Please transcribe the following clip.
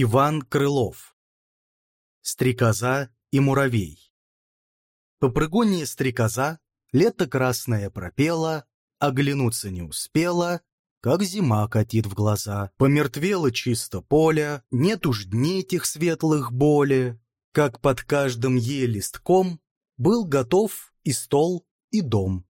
Иван Крылов Стрекоза и муравей Попрыгунья стрекоза лето красное пропела, оглянуться не успела, как зима катит в глаза. Помертвело чисто поле, нет уж дней тех светлых боли, как под каждым е листком был готов и стол, и дом.